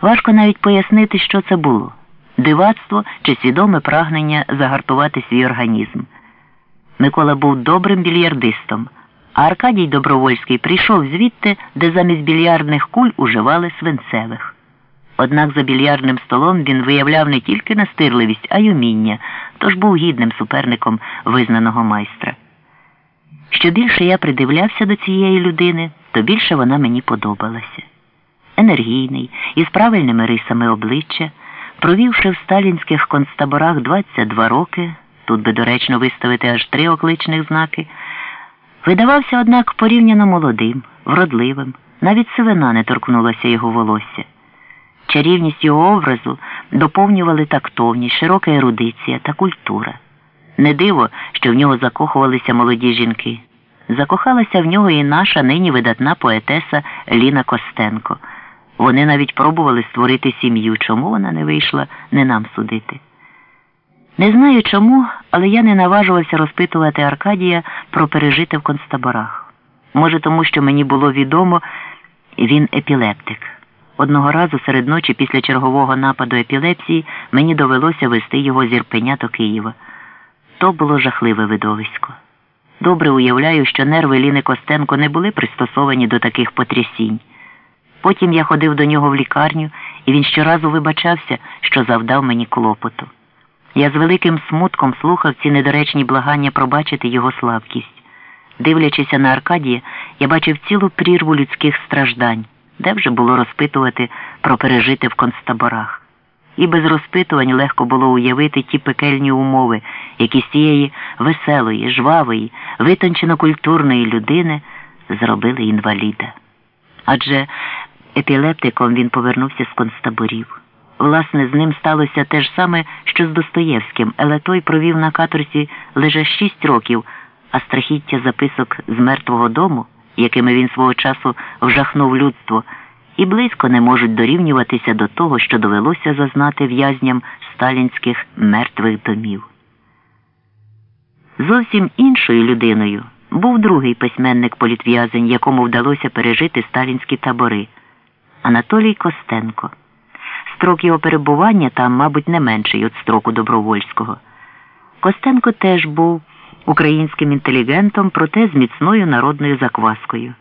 Важко навіть пояснити, що це було дивацтво чи свідоме прагнення загартувати свій організм. Микола був добрим більярдистом, а Аркадій Добровольський прийшов звідти, де замість більярдних куль уживали свинцевих. Однак за більярдним столом він виявляв не тільки настирливість, а й уміння, тож був гідним суперником визнаного майстра. Що більше я придивлявся до цієї людини, то більше вона мені подобалася. Енергійний, із правильними рисами обличчя, провівши в сталінських концтаборах 22 роки, тут би доречно виставити аж три окличних знаки, видавався, однак, порівняно молодим, вродливим, навіть сивина не торкнулася його волосся. Чарівність його образу доповнювали тактовність, широка ерудиція та культура. Не диво, що в нього закохувалися молоді жінки. Закохалася в нього і наша нині видатна поетеса Ліна Костенко. Вони навіть пробували створити сім'ю. Чому вона не вийшла, не нам судити. Не знаю чому, але я не наважувався розпитувати Аркадія про пережити в концтаборах. Може, тому що мені було відомо, він епілептик. Одного разу серед ночі після чергового нападу епілепсії мені довелося вести його з Ірпеня до Києва. То було жахливе видовисько. Добре уявляю, що нерви Ліни Костенко не були пристосовані до таких потрясінь. Потім я ходив до нього в лікарню, і він щоразу вибачався, що завдав мені клопоту. Я з великим смутком слухав ці недоречні благання пробачити його слабкість. Дивлячися на Аркадія, я бачив цілу прірву людських страждань, де вже було розпитувати про пережити в концтаборах. І без розпитувань легко було уявити ті пекельні умови, які з цієї веселої, жвавої, витончено культурної людини зробили інваліда. Адже епілептиком він повернувся з концтаборів. Власне, з ним сталося те ж саме, що з Достоєвським, але той провів на каторзі лише шість років, а страхіття записок з мертвого дому, якими він свого часу вжахнув людство, і близько не можуть дорівнюватися до того, що довелося зазнати в'язням сталінських мертвих домів. Зовсім іншою людиною був другий письменник політв'язень, якому вдалося пережити сталінські табори Анатолій Костенко. Строк його перебування там, мабуть, не менший від строку Добровольського. Костенко теж був українським інтелігентом, проте з міцною народною закваскою.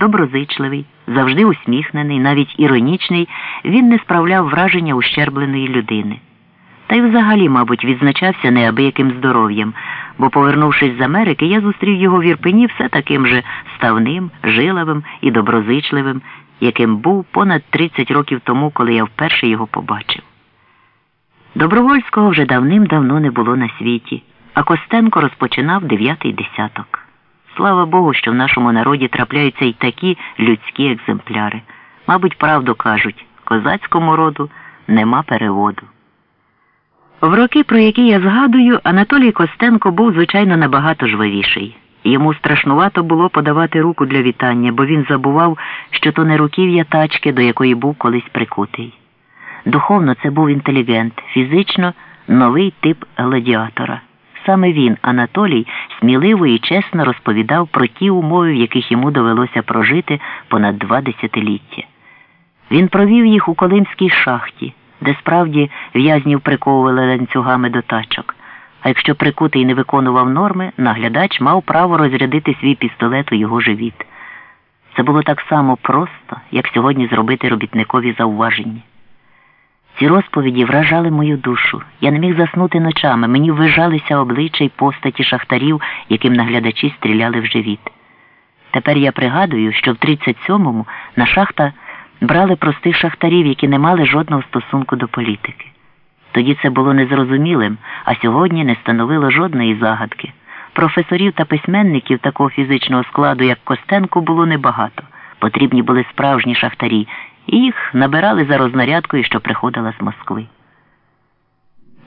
Доброзичливий, завжди усміхнений, навіть іронічний, він не справляв враження ущербленої людини. Та й взагалі, мабуть, відзначався неабияким здоров'ям, бо, повернувшись з Америки, я зустрів його в Ірпені все таким же ставним, жилавим і доброзичливим, яким був понад 30 років тому, коли я вперше його побачив. Добровольського вже давним-давно не було на світі, а Костенко розпочинав дев'ятий десяток. Слава Богу, що в нашому народі трапляються й такі людські екземпляри. Мабуть, правду кажуть, козацькому роду нема переводу. В роки, про які я згадую, Анатолій Костенко був, звичайно, набагато жвавіший. Йому страшнувато було подавати руку для вітання, бо він забував, що то не руків'я тачки, до якої був колись прикутий. Духовно це був інтелігент, фізично новий тип гладіатора. Саме він, Анатолій, сміливо і чесно розповідав про ті умови, в яких йому довелося прожити понад два десятиліття. Він провів їх у Колимській шахті, де справді в'язнів приковували ланцюгами до тачок. А якщо прикутий не виконував норми, наглядач мав право розрядити свій пістолет у його живіт. Це було так само просто, як сьогодні зробити робітникові зауваження. Ці розповіді вражали мою душу. Я не міг заснути ночами, мені ввижалися обличчя й постаті шахтарів, яким наглядачі стріляли в живіт. Тепер я пригадую, що в 37-му на шахта брали простих шахтарів, які не мали жодного стосунку до політики. Тоді це було незрозумілим, а сьогодні не становило жодної загадки. Професорів та письменників такого фізичного складу, як Костенко, було небагато. Потрібні були справжні шахтарі, і їх набирали за рознарядкою, що приходила з Москви.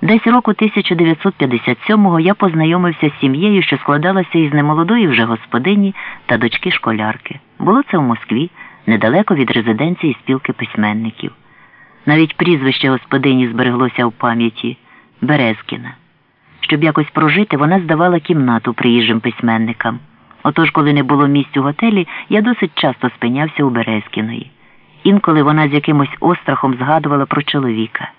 Десь року 1957-го я познайомився з сім'єю, що складалася із немолодої вже господині та дочки школярки. Було це в Москві, недалеко від резиденції спілки письменників. Навіть прізвище господині збереглося в пам'яті Березкіна. Щоб якось прожити, вона здавала кімнату приїжджим письменникам. Отож, коли не було місць у готелі, я досить часто спинявся у Березкіної. Інколи вона з якимось острахом згадувала про чоловіка.